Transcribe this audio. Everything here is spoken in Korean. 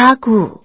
가구.